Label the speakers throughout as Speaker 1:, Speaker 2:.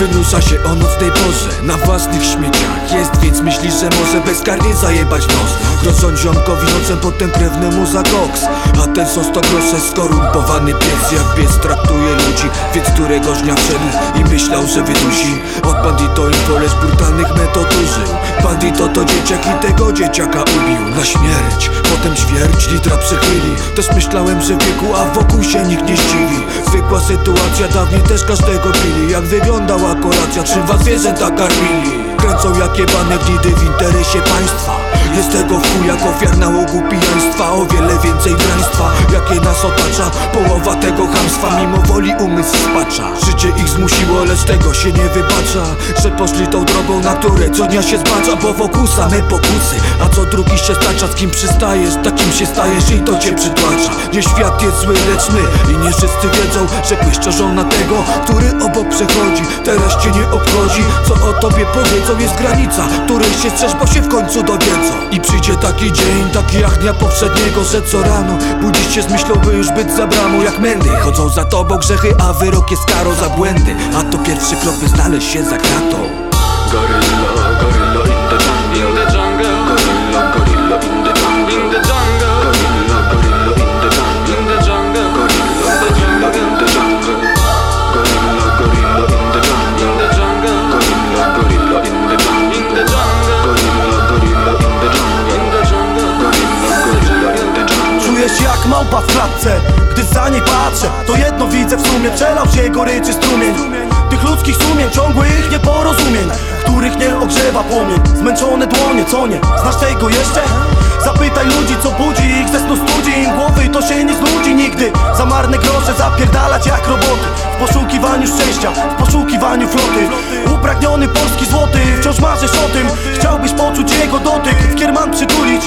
Speaker 1: Porusza się o nocnej porze Na własnych śmieciach. Jest więc myśli, że może bezkarnie zajebać nos? Grożą ziomkowi nocem potem krewnemu za koks. A ten są sto grosze skorumpowany pies Jak pies traktuje ludzi Więc któregoś dnia wszedł i myślał, że wydusi. Od bandito infoles brutalnych metod użył. Bandito to dzieciak i tego dzieciaka ubił. Na śmierć, potem ćwierć litra przechyli Też myślałem, że wieku, a wokół się nikt nie zdziwi. Zwykła sytuacja, dawniej też każdego pili. Jak wyglądała kolacja, czym was zwierzęta karmili Kręcą jak jebane gnidy w interesie państwa. Jest tego w jak ofiar nałogu pijaństwa. O wiele więcej draństwa, jakie nas otacza. Połowa tego chamstwa, mimo woli umysł spacza. Życie ich zmusiło, lecz tego się nie wybacza Że poszli tą drogą natury, co dnia się zbacza Bo wokół same pokusy, a co drugi się stacza Z kim przystajesz, takim się stajesz i to cię przytłacza. Nie świat jest zły, lecz my I nie wszyscy wiedzą, że błyszczarzą na tego Który przechodzi, teraz cię nie obchodzi. Co o tobie powiedzą, jest granica Której się strzesz, bo się w końcu dowiedzą. I przyjdzie taki dzień, taki jak dnia poprzedniego Że co rano budzisz się z myślą, by już być za bramą Jak mędy chodzą za tobą grzechy, a wyrok jest karą za błędy. A to pierwszy krok, by znaleźć się za kratą.
Speaker 2: Gorilla, gorilla
Speaker 3: małpa w klatce Gdy za niej patrzę To jedno widzę w sumie Przelał się goryczy strumień. Tych ludzkich sumień Ciągłych nieporozumień Których nie ogrzewa płomień. Zmęczone dłonie, co nie? Znasz tego jeszcze? Zapytaj ludzi, co budzi ich ze snu studzi im głowy To się nie znudzi nigdy. Za marne grosze zapierdalać jak roboty W poszukiwaniu szczęścia, w poszukiwaniu floty. Upragniony polski złoty Wciąż marzysz o tym. Chciałbyś poczuć jego dotyk W kierman przytulić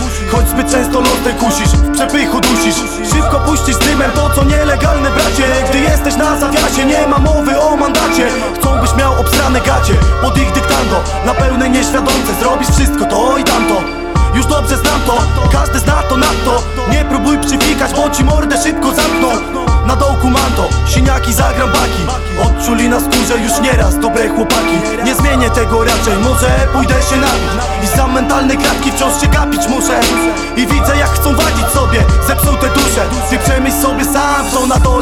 Speaker 3: musisz Choć zbyt często lotę kusisz, w przepychu dusisz. Szybko puścisz dymem to co nielegalne bracie. Gdy jesteś na zawiasie nie ma mowy o mandacie. Chcą byś miał obstrane gacie pod ich dyktando Na pełnej nieświadomce zrobisz wszystko to i tamto. Już dobrze znam to, każdy zna to nadto. Nie próbuj przyfikać, bo ci mordę szybko zamkną. Na dołku manto, siniaki zagram baki. Odczuli na skórze już nieraz dobre chłopaki. Nie zmienię tego raczej, może pójdę się napić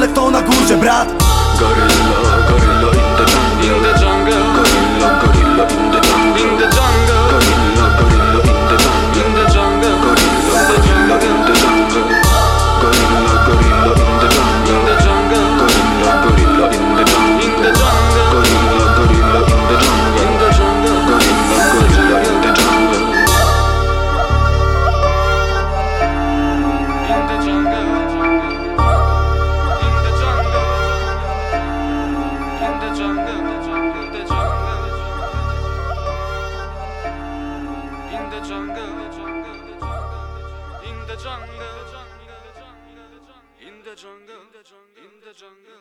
Speaker 3: dole, kto na górze, brat
Speaker 2: the jungle,
Speaker 4: in the jungle,
Speaker 2: in the jungle,
Speaker 4: the jungle, in the jungle, in the jungle.